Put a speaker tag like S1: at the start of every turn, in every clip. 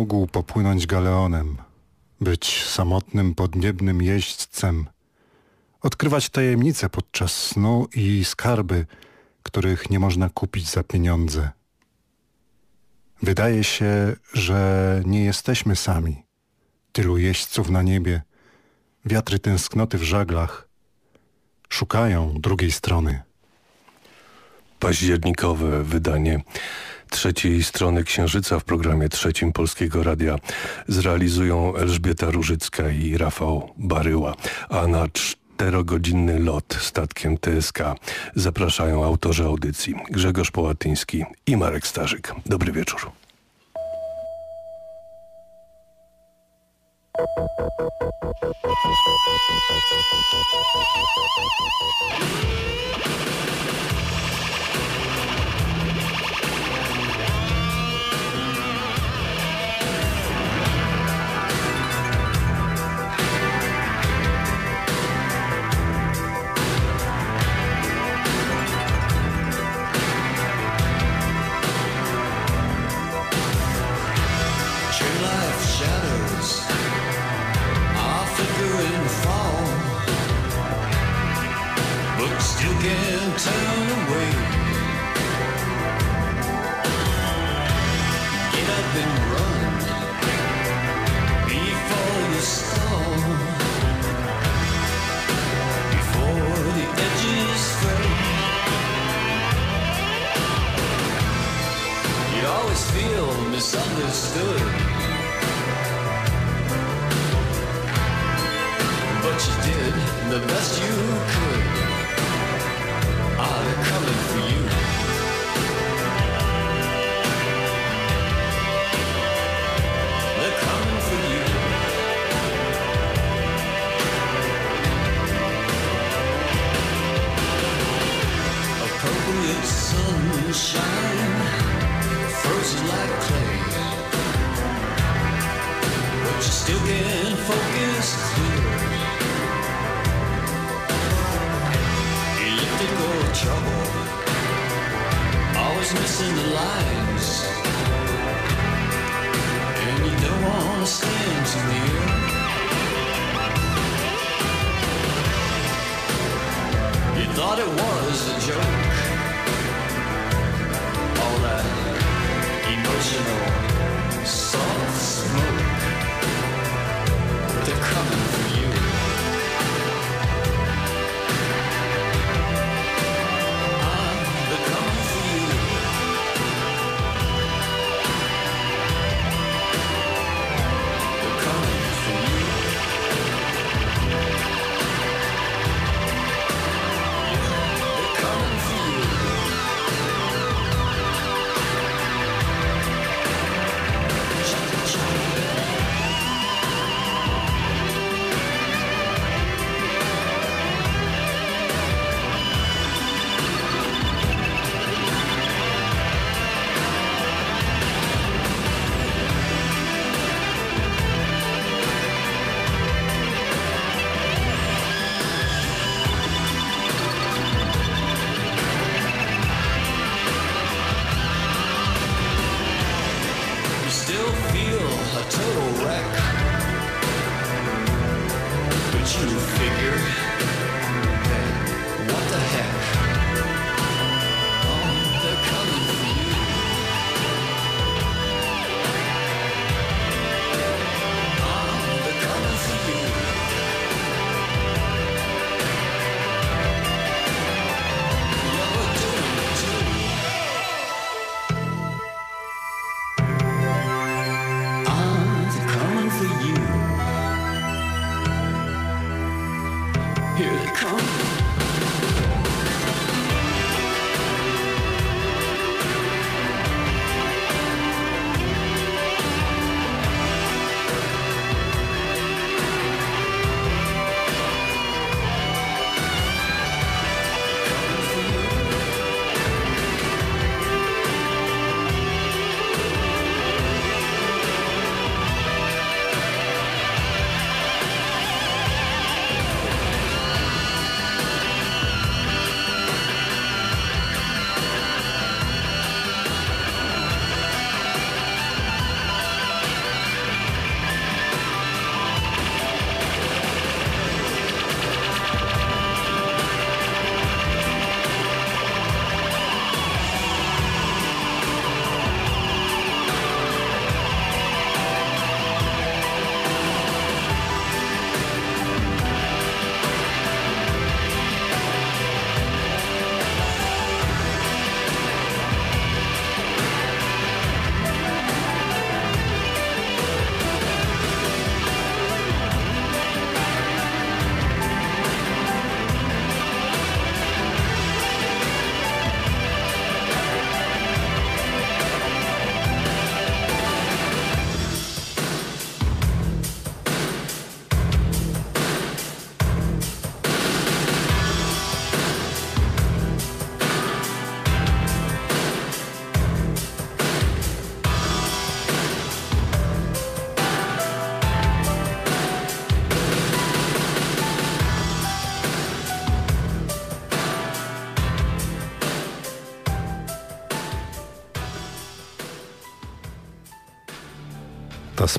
S1: Mógł popłynąć galeonem, być samotnym podniebnym jeźdźcem, odkrywać tajemnice podczas snu i skarby, których nie można kupić za pieniądze. Wydaje się, że nie jesteśmy sami. Tylu jeźdźców na niebie, wiatry tęsknoty w żaglach szukają drugiej strony.
S2: Październikowe wydanie trzeciej strony Księżyca w programie trzecim Polskiego Radia zrealizują Elżbieta Różycka i Rafał Baryła, a na czterogodzinny lot statkiem TSK zapraszają autorzy audycji Grzegorz Połatyński i Marek Starzyk. Dobry wieczór.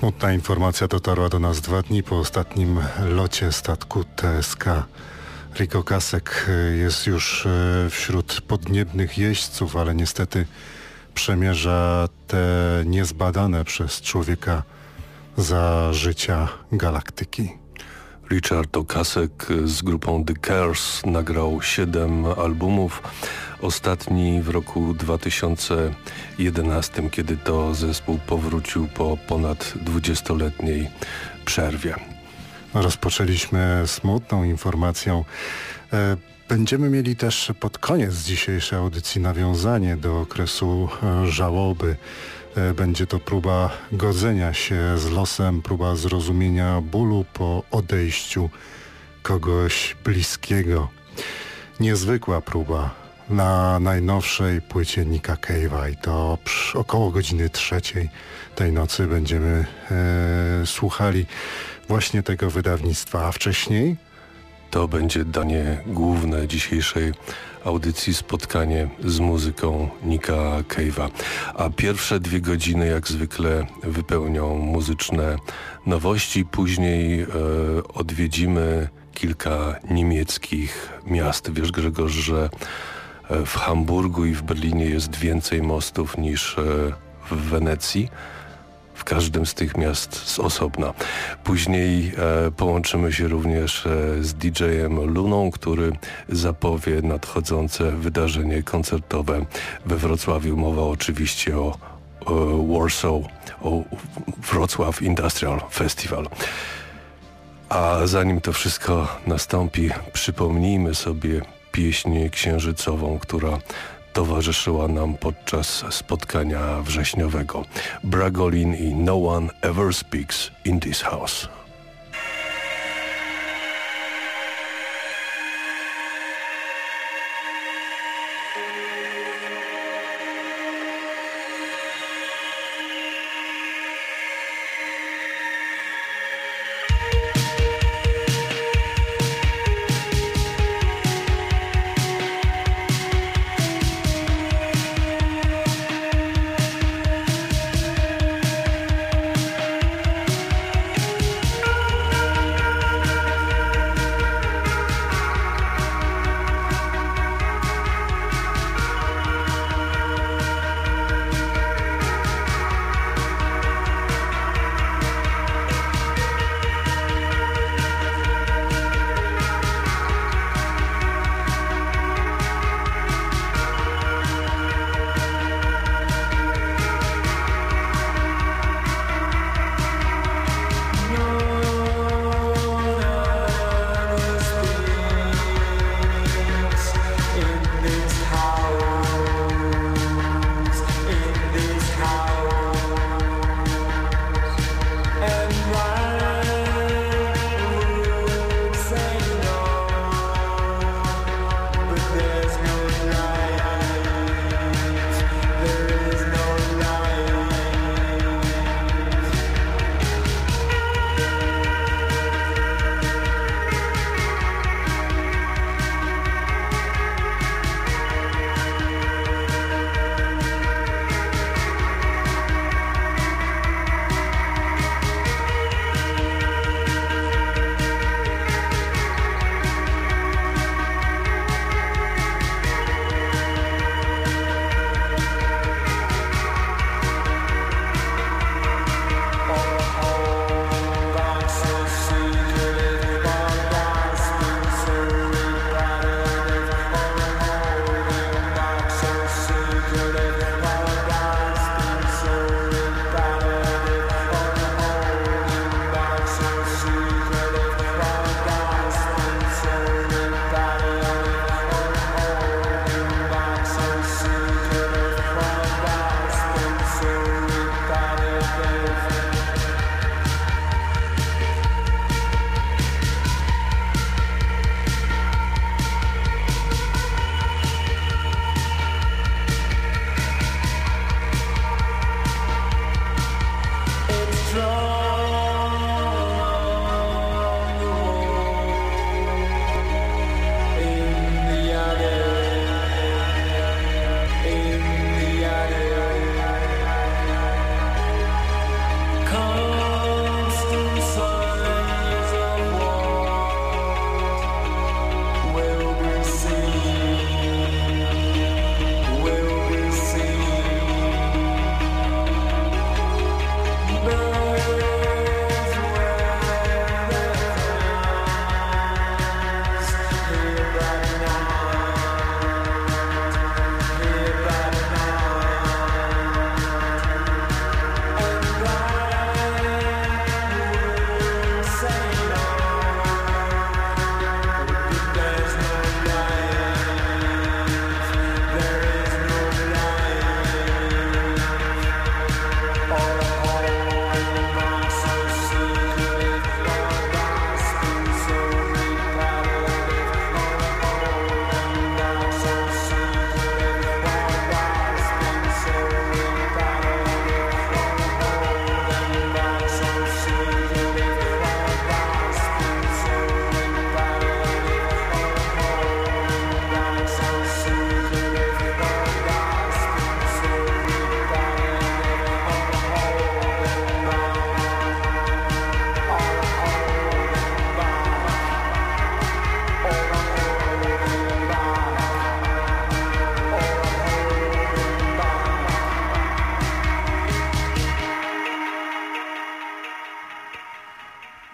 S1: Smutna informacja dotarła do nas dwa dni po ostatnim locie statku TSK. Rico Kasek jest już e, wśród podniebnych jeźdźców, ale niestety przemierza te niezbadane przez człowieka za życia galaktyki.
S3: Richard Okasek z grupą The Cares nagrał siedem albumów. Ostatni w roku 2011, kiedy to zespół powrócił po ponad 20-letniej przerwie.
S1: Rozpoczęliśmy smutną informacją. E, będziemy mieli też pod koniec dzisiejszej audycji nawiązanie do okresu e, żałoby. E, będzie to próba godzenia się z losem, próba zrozumienia bólu po odejściu kogoś bliskiego. Niezwykła próba na najnowszej płycie Nika Cave'a i to około godziny trzeciej tej nocy będziemy e, słuchali właśnie tego wydawnictwa, a wcześniej
S3: to będzie danie główne dzisiejszej audycji spotkanie z muzyką Nika Cave'a. A pierwsze dwie godziny jak zwykle wypełnią muzyczne nowości. Później e, odwiedzimy kilka niemieckich miast. Wiesz Grzegorz, że w Hamburgu i w Berlinie jest więcej mostów niż e, w Wenecji w każdym z tych miast z osobna. Później e, połączymy się również e, z DJ-em Luną, który zapowie nadchodzące wydarzenie koncertowe we Wrocławiu. Mowa oczywiście o, o Warsaw, o Wrocław Industrial Festival. A zanim to wszystko nastąpi, przypomnijmy sobie pieśń księżycową, która towarzyszyła nam podczas spotkania wrześniowego. Bragolin i No One Ever Speaks in This House.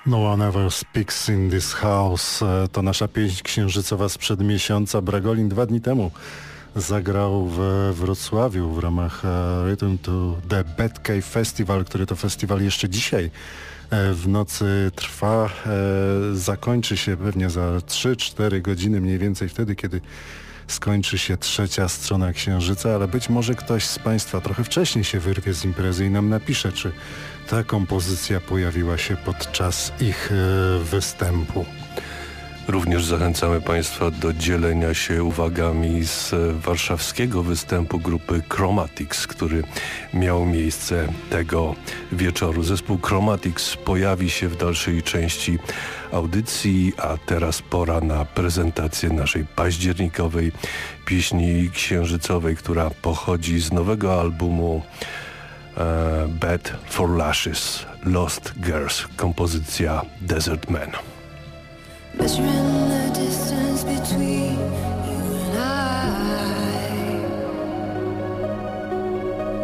S1: No one ever speaks in this house. E, to nasza pieśń księżycowa sprzed miesiąca. Bragolin dwa dni temu zagrał w Wrocławiu w ramach e, Rhythm to the Batcave Festival, który to festiwal jeszcze dzisiaj e, w nocy trwa. Zakończy się pewnie za 3-4 godziny mniej więcej wtedy, kiedy skończy się trzecia strona Księżyca, ale być może ktoś z Państwa trochę wcześniej się wyrwie z imprezy i nam napisze, czy ta kompozycja pojawiła się podczas ich e, występu.
S4: Również zachęcamy Państwa do dzielenia się uwagami z warszawskiego występu grupy Chromatics, który miał miejsce tego wieczoru. Zespół Chromatics pojawi się w dalszej części audycji, a teraz pora na prezentację naszej październikowej pieśni księżycowej, która pochodzi z nowego albumu Uh, Bed for Lashes, Lost Girls, kompozycja Desert Man.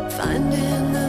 S4: Finding the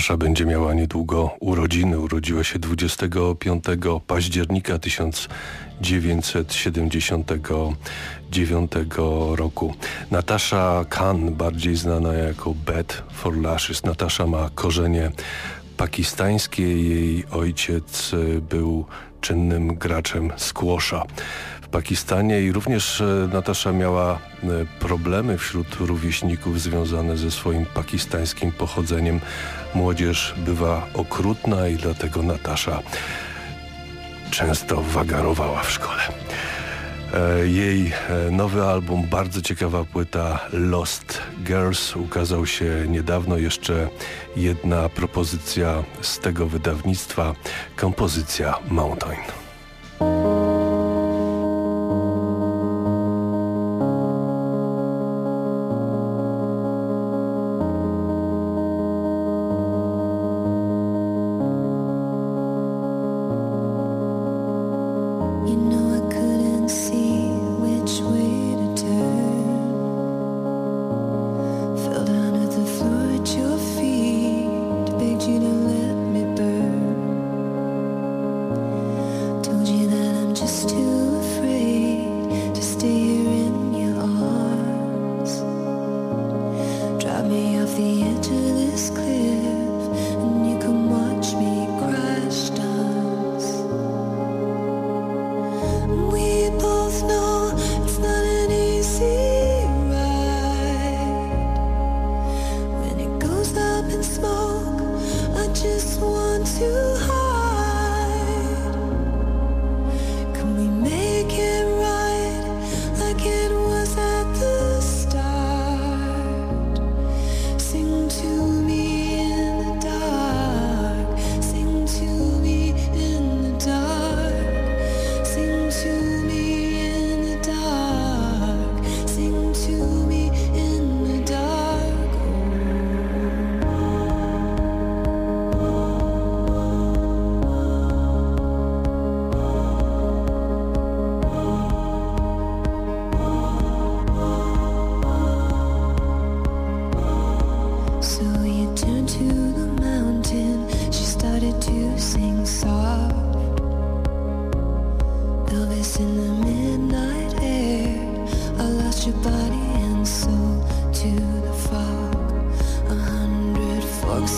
S4: Natasza będzie miała niedługo urodziny. Urodziła się 25 października 1979 roku. Natasza Khan, bardziej znana jako Beth for Lashes. Natasza ma korzenie pakistańskie. Jej ojciec był czynnym graczem squasha. Pakistanie i również e, Natasza miała e, problemy wśród rówieśników związane ze swoim pakistańskim pochodzeniem. Młodzież bywa okrutna i dlatego Natasza często wagarowała w szkole. E, jej nowy album, bardzo ciekawa płyta Lost Girls ukazał się niedawno. Jeszcze jedna propozycja z tego wydawnictwa, kompozycja Mountain.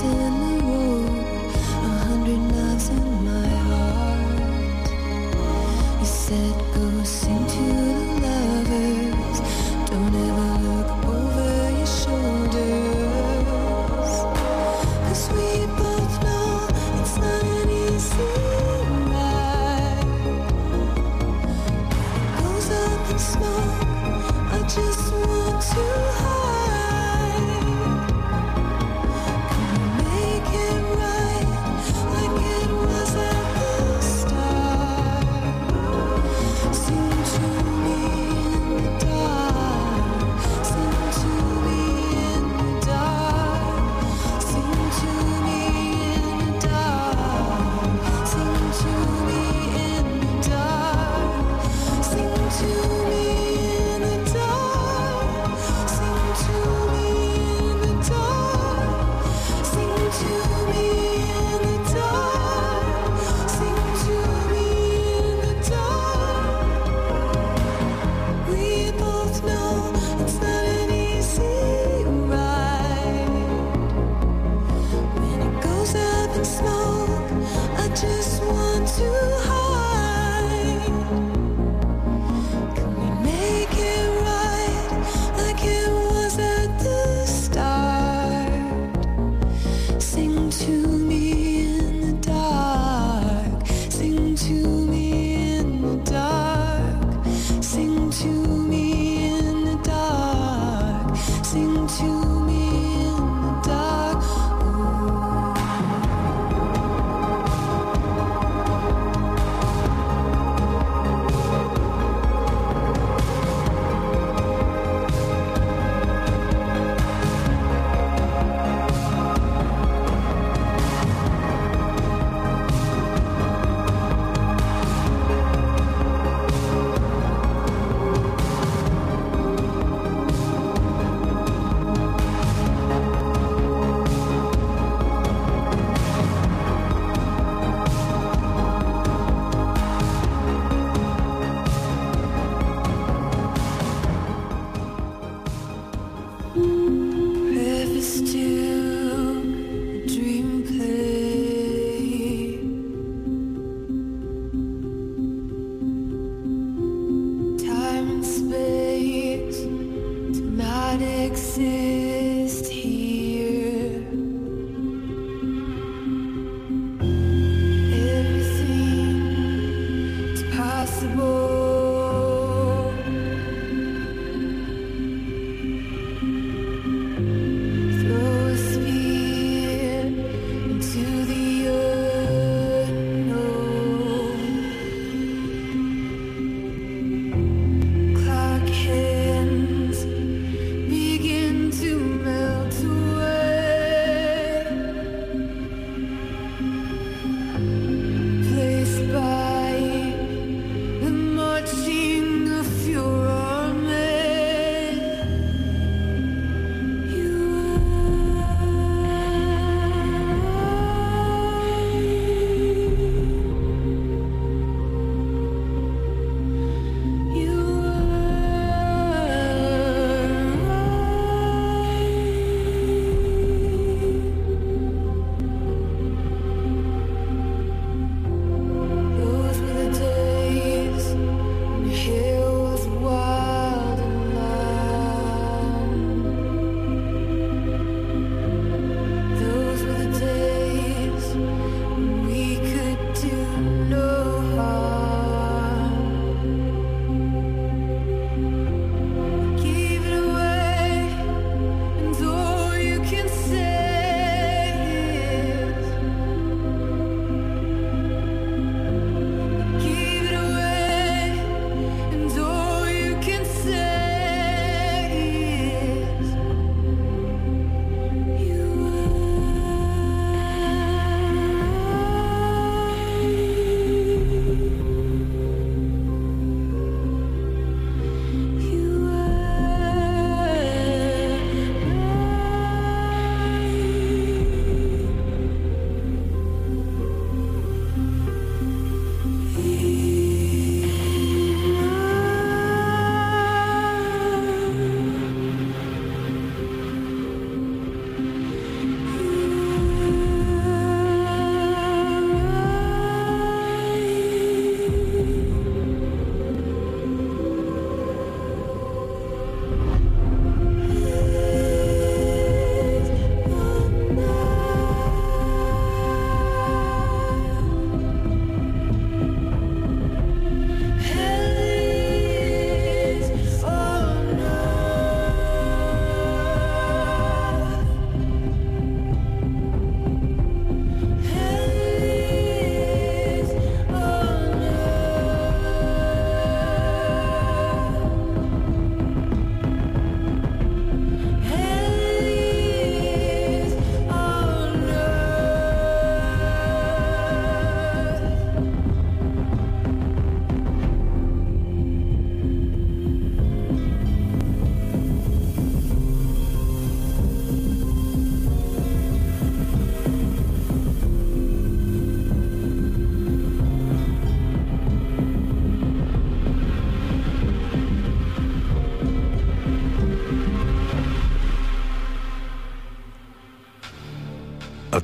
S3: close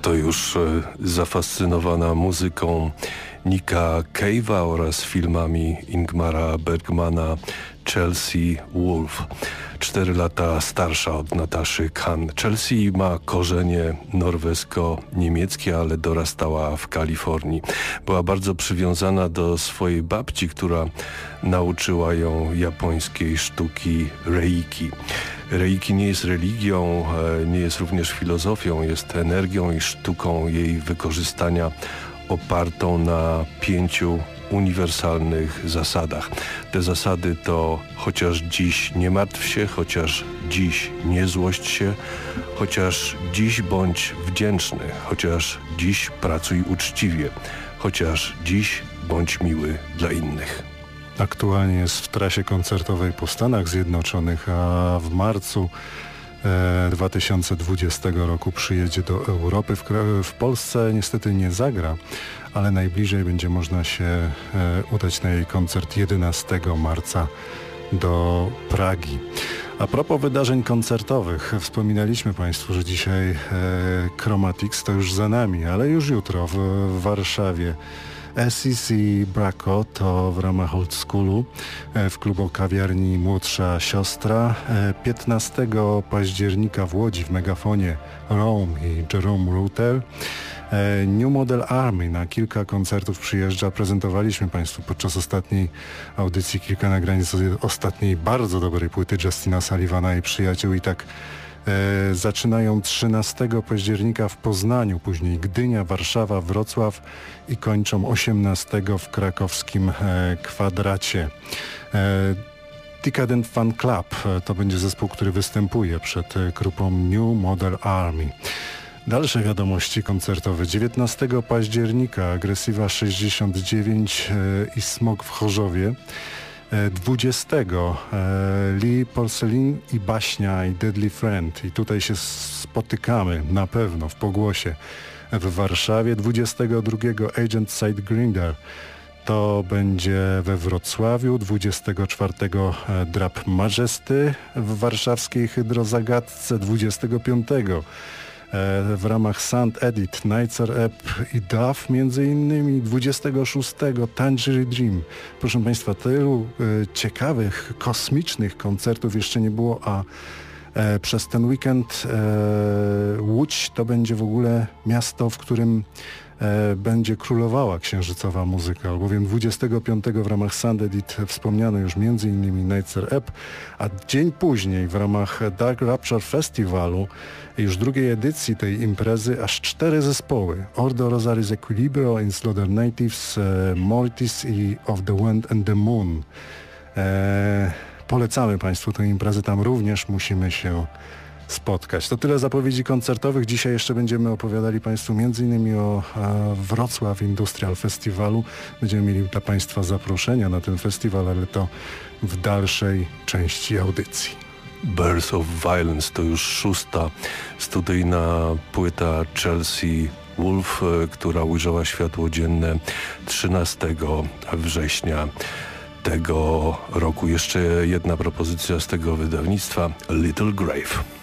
S3: to już e, zafascynowana muzyką Nika Cave'a oraz filmami Ingmara Bergmana Chelsea Wolf. Cztery lata starsza od Nataszy Khan. Chelsea ma korzenie norwesko-niemieckie, ale dorastała w Kalifornii. Była bardzo przywiązana do swojej babci, która nauczyła ją japońskiej sztuki reiki. Reiki nie jest religią, e, nie jest również filozofią, jest energią i sztuką jej wykorzystania opartą na pięciu uniwersalnych zasadach. Te zasady to chociaż dziś nie martw się, chociaż dziś nie złość się, chociaż dziś bądź wdzięczny, chociaż dziś pracuj uczciwie, chociaż dziś bądź miły dla innych.
S1: Aktualnie jest w trasie koncertowej po Stanach Zjednoczonych, a w marcu 2020 e, roku przyjedzie do Europy. W, w, Polsce niestety nie zagra, ale najbliżej będzie można się e, udać na jej koncert 11 marca do Pragi. A propos wydarzeń koncertowych, wspominaliśmy Państwu, że dzisiaj e, Chromatics to już za nami, ale już jutro w, w Warszawie SEC Braco to w ramach Old Schoolu e, w klubu kawiarni Młodsza Siostra. 15 e, października w Łodzi w Megafonie Rome i Jerome Router. E, New Model Army na kilka koncertów przyjeżdża. Prezentowaliśmy Państwu podczas ostatniej audycji kilka nagrań z ostatniej bardzo dobrej płyty Justina Sullivana i przyjaciół i tak E, zaczynają 13 października w Poznaniu, później Gdynia, Warszawa, Wrocław i kończą 18 w krakowskim e, kwadracie. E, Decadent Fan Club to będzie zespół, który występuje przed grupą New Model Army. Dalsze wiadomości koncertowe. 19 października Agresywa 69 i Smog w Chorzowie. 20 e, Lee Porcelin i Baśnia i Deadly Friend. I tutaj się spotykamy na pewno w pogłosie w Warszawie 22 Agent Side Grinder. To będzie we Wrocławiu 24 e, Drap Majesty w warszawskiej Hydrozagadce 25 E, w ramach Sound Edit, Nightser App i DAF między innymi 26 Tangerine Dream. Proszę Państwa, tylu e, ciekawych, kosmicznych koncertów jeszcze nie było, a e, przez ten weekend Łódź to będzie w ogóle miasto, w którym E, będzie królowała księżycowa muzyka, albowiem 25 w ramach Sound Edit wspomniano już m.in. Nightser App, a dzień później w ramach Dark Rapture Festiwalu, już drugiej edycji tej imprezy, aż cztery zespoły. Ordo Rosaris Equilibrio, Inslater Natives, e, Mortis i Of the Wind and the Moon. E, polecamy Państwu tę imprezę, tam również musimy się spotkać. To tyle zapowiedzi koncertowych. Dzisiaj jeszcze będziemy opowiadali Państwu m.in. o e, Wrocław Industrial Festiwalu. Będziemy mieli dla Państwa zaproszenia na ten festiwal, ale to w dalszej części audycji.
S3: Birth of Violence to już szósta studyjna płyta Chelsea Wolf, e, która ujrzała światło dzienne 13 września tego roku. Jeszcze jedna propozycja z tego wydawnictwa Little Grave.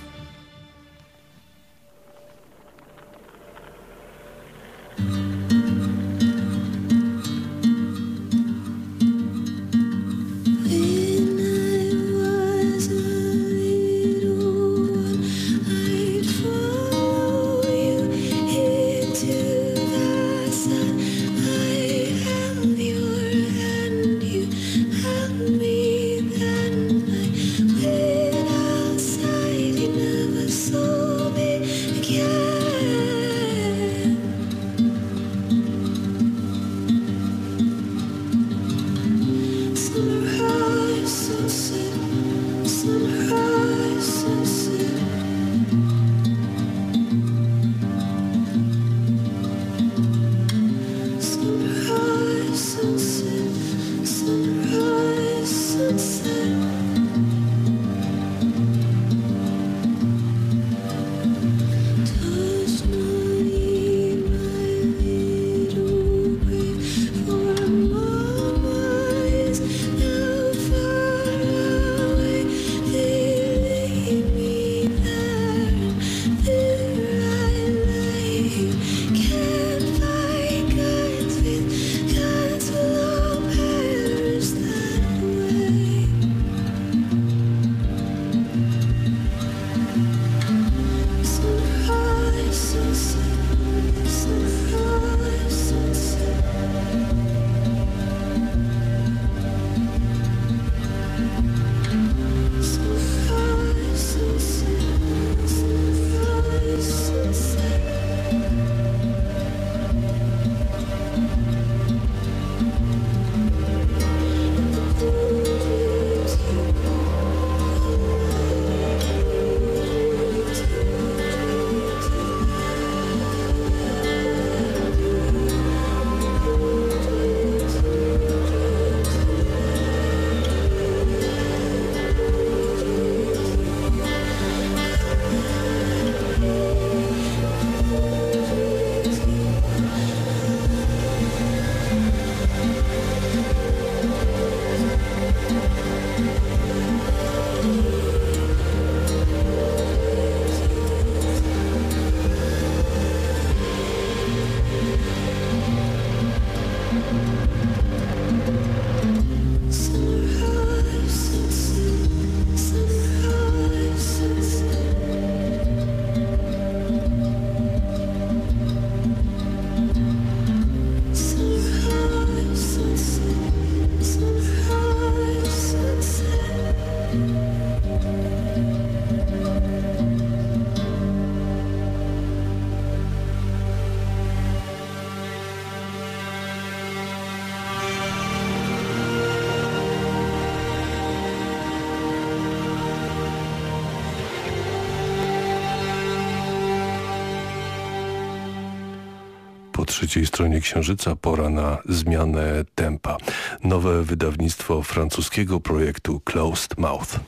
S3: Trzeciej stronie Księżyca pora na zmianę tempa. Nowe wydawnictwo francuskiego projektu Closed Mouth.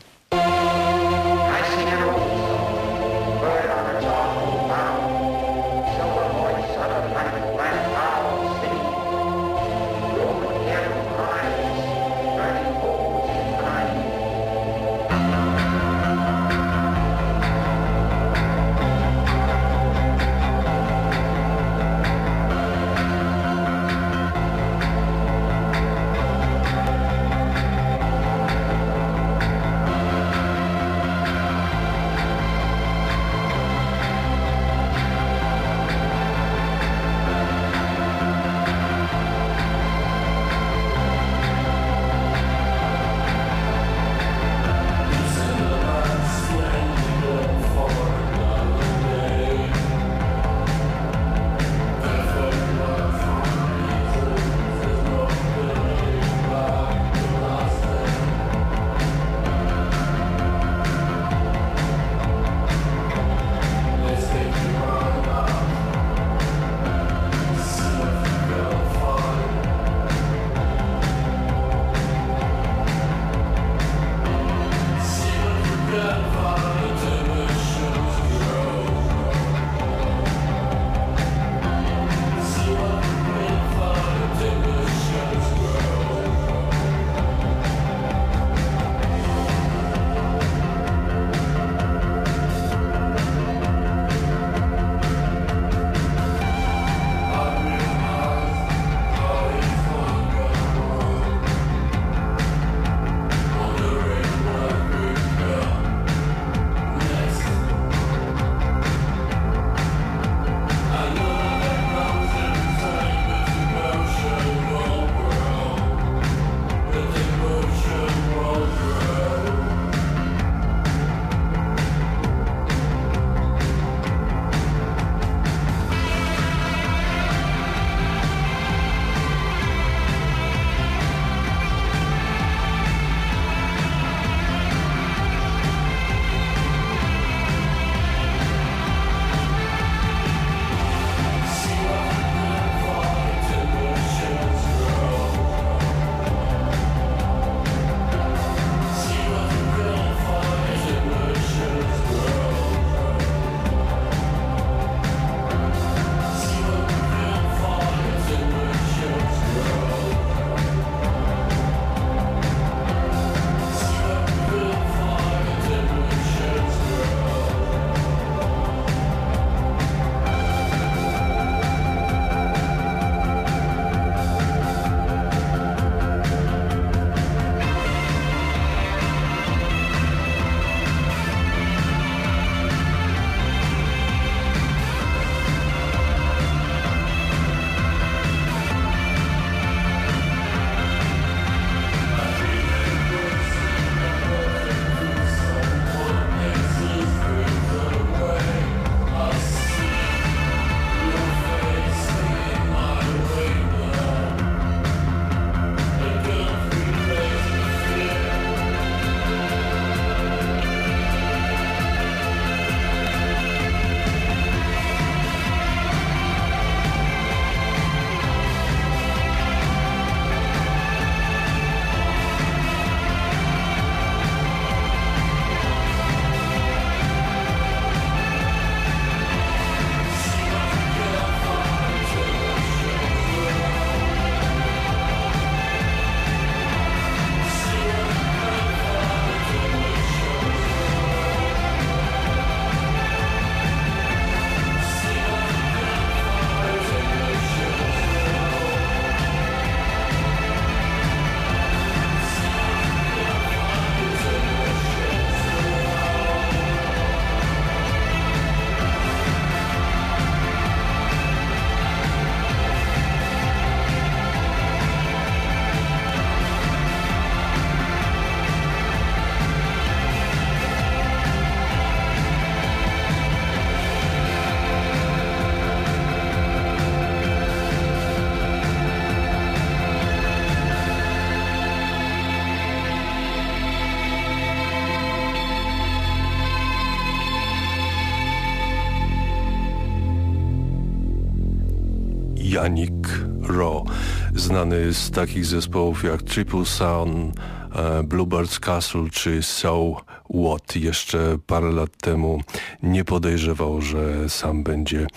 S3: Znany z takich zespołów jak Triple Sound, e, Bluebirds Castle czy So What. Jeszcze parę lat temu nie podejrzewał, że sam będzie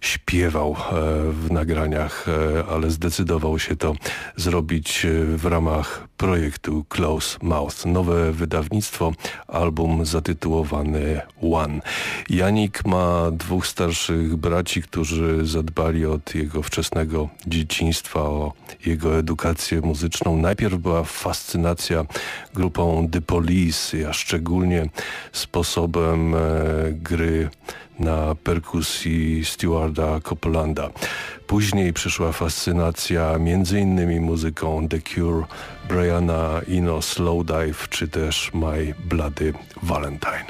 S3: śpiewał e, w nagraniach, e, ale zdecydował się to zrobić w ramach projektu Close Mouth. Nowe wydawnictwo, album zatytułowany One. Janik ma dwóch starszych braci, którzy zadbali od jego wczesnego dzieciństwa, o jego edukację muzyczną. Najpierw była fascynacja grupą The Police, a szczególnie sposobem gry na perkusji Stewarda Copolanda. Później przyszła fascynacja innymi muzyką The Cure, Briana Eno Slowdive czy też My Bloody Valentine.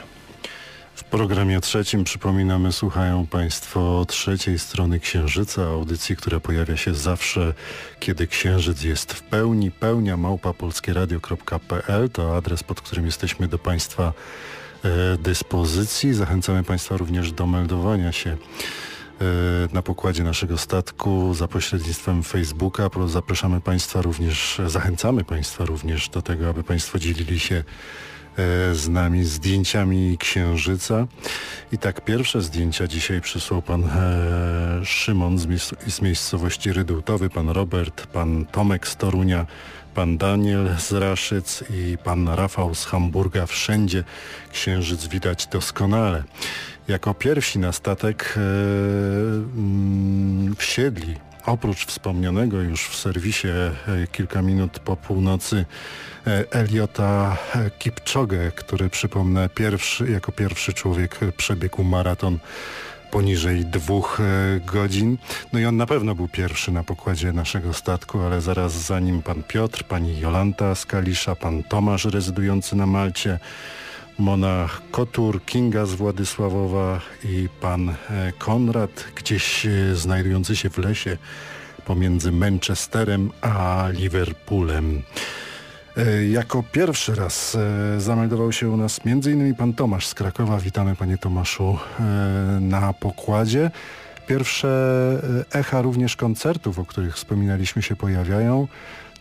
S1: W programie trzecim przypominamy, słuchają Państwo trzeciej strony Księżyca, audycji, która pojawia się zawsze, kiedy Księżyc jest w pełni. Pełnia małpapolskieradio.pl to adres, pod którym jesteśmy do Państwa E, dyspozycji. Zachęcamy Państwa również do meldowania się na pokładzie naszego statku za pośrednictwem Facebooka. Zapraszamy Państwa również, zachęcamy Państwa również do tego, aby Państwo dzielili się e, z nami zdjęciami księżyca. I tak pierwsze zdjęcia dzisiaj przysłał pan Szymon z, z miejscowości Rydultowy, pan Robert, pan Tomek z Torunia, pan Daniel z Raszyc i pan Rafał z Hamburga. Wszędzie księżyc widać doskonale. Jako pierwsi na statek e, mm, wsiedli oprócz wspomnianego już w serwisie e, kilka minut po północy e, Eliota Kipczogę, który przypomnę pierwszy, jako pierwszy człowiek przebiegł maraton poniżej dwóch godzin. No i on na pewno był pierwszy na pokładzie naszego statku, ale zaraz za nim pan Piotr, pani Jolanta z Kalisza, pan Tomasz rezydujący na Malcie, Mona Kotur, Kinga z Władysławowa i pan e, Konrad, gdzieś e, znajdujący się w lesie pomiędzy Manchesterem a Liverpoolem. E, jako pierwszy raz zameldował się u nas m.in. pan Tomasz z Krakowa. Witamy panie Tomaszu na pokładzie. Pierwsze echa również koncertów, o których wspominaliśmy się pojawiają.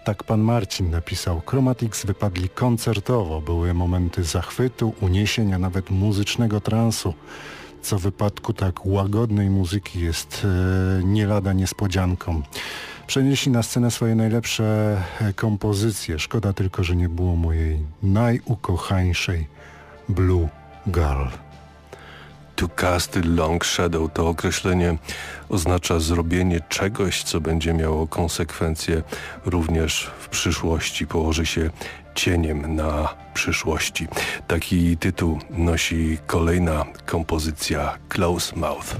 S1: Tak pan Marcin napisał. Chromatics wypadli koncertowo. Były momenty zachwytu, uniesienia, nawet muzycznego transu. Co w wypadku tak łagodnej muzyki jest nie lada niespodzianką przenieśli na scenę swoje najlepsze e, kompozycje. Szkoda tylko, że nie było mojej najukochańszej Blue Girl.
S3: To cast a long shadow to określenie oznacza zrobienie czegoś, co będzie miało konsekwencje również w przyszłości, położy się cieniem na przyszłości. Taki tytuł nosi kolejna kompozycja Close Mouth.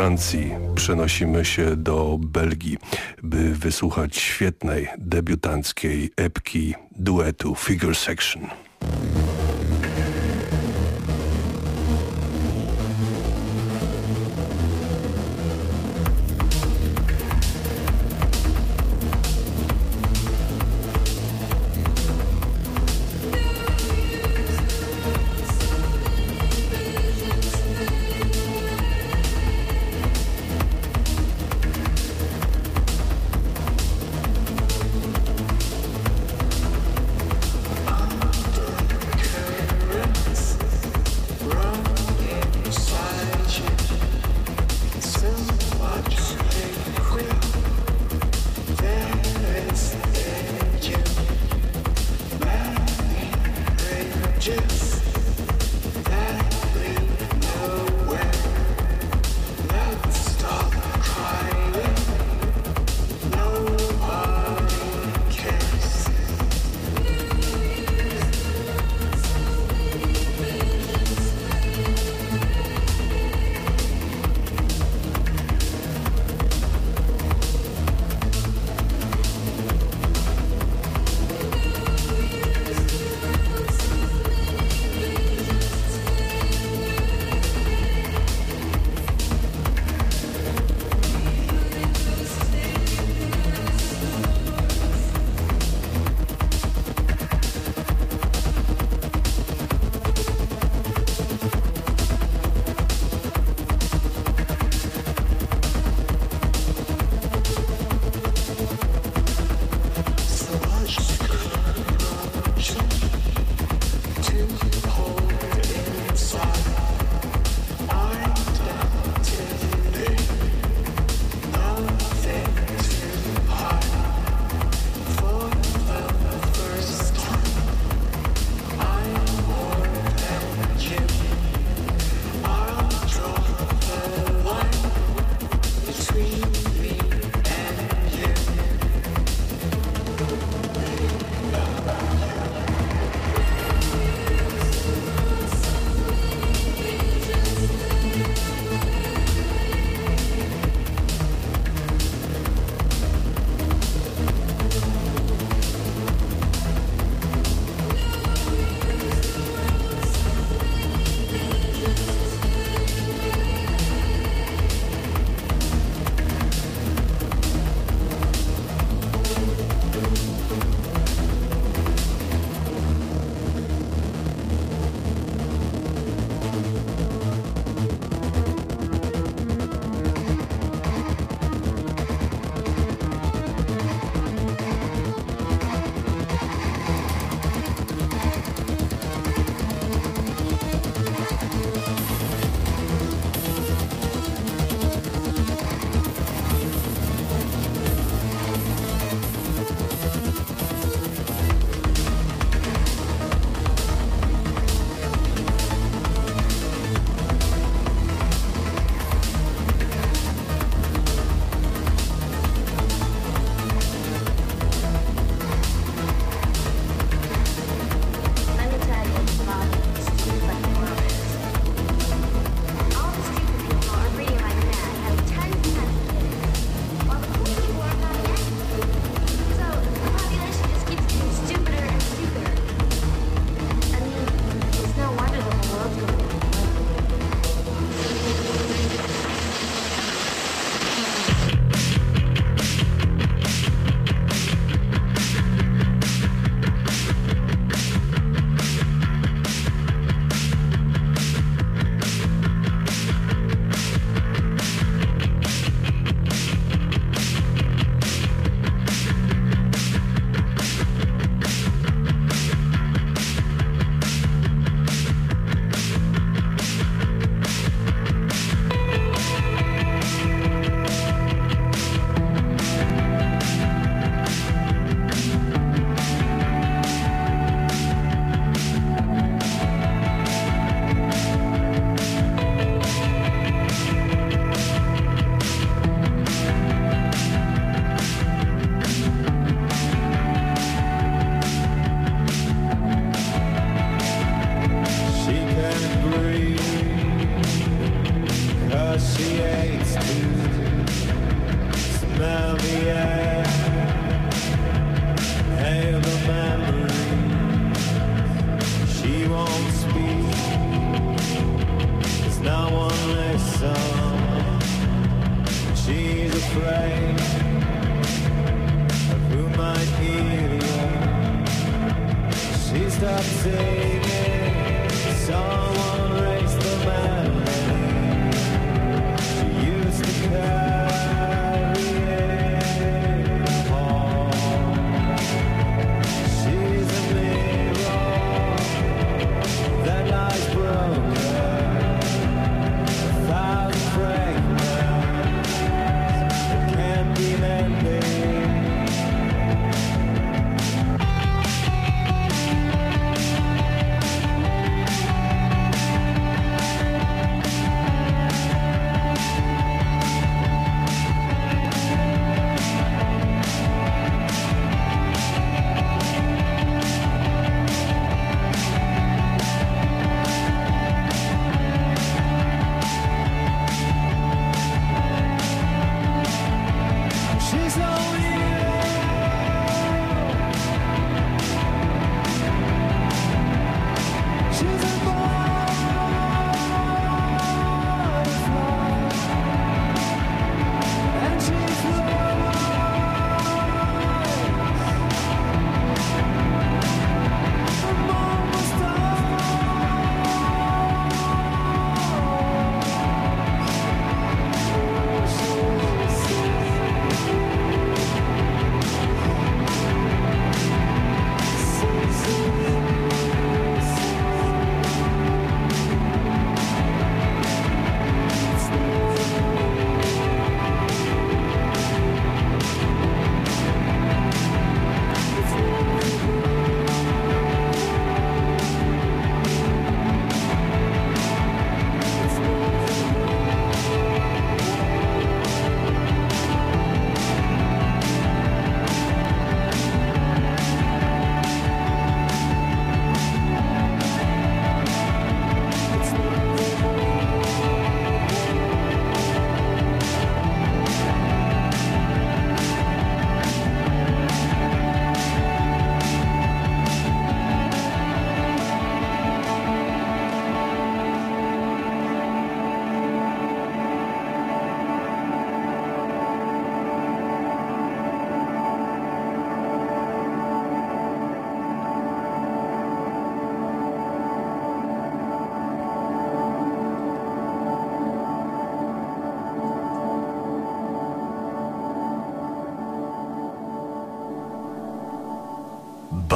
S3: Francji przenosimy się do Belgii, by wysłuchać świetnej, debiutanckiej epki duetu Figure Section.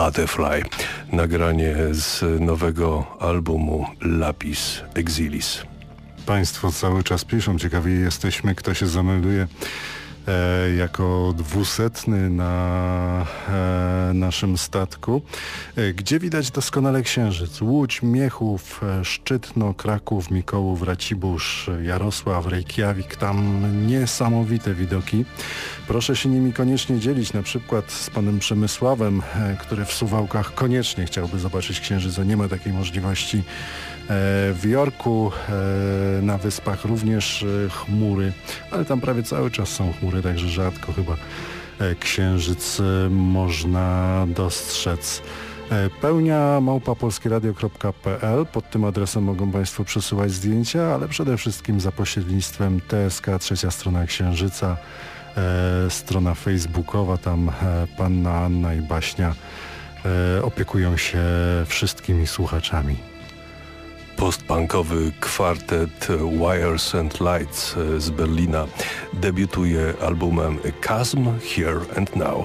S3: Butterfly. Nagranie z nowego albumu Lapis Exilis.
S1: Państwo cały czas piszą, ciekawi jesteśmy, kto się zamelduje jako dwusetny na e, naszym statku, e, gdzie widać doskonale księżyc. Łódź, Miechów, e, Szczytno, Kraków, Mikołów, Racibórz, Jarosław, Reykjavik. Tam niesamowite widoki. Proszę się nimi koniecznie dzielić, na przykład z panem Przemysławem, e, który w Suwałkach koniecznie chciałby zobaczyć księżyc, a nie ma takiej możliwości. E, w Jorku, e, na wyspach również e, chmury, ale tam prawie cały czas są chmury, także rzadko chyba księżyc można dostrzec. Pełnia małpapolskieradio.pl. Pod tym adresem mogą Państwo przesyłać zdjęcia, ale przede wszystkim za pośrednictwem TSK, trzecia strona Księżyca, e, strona facebookowa, tam Panna Anna i Baśnia e, opiekują się wszystkimi słuchaczami.
S3: Postpunkowy kwartet Wires and Lights z Berlina debiutuje albumem Chasm Here and Now.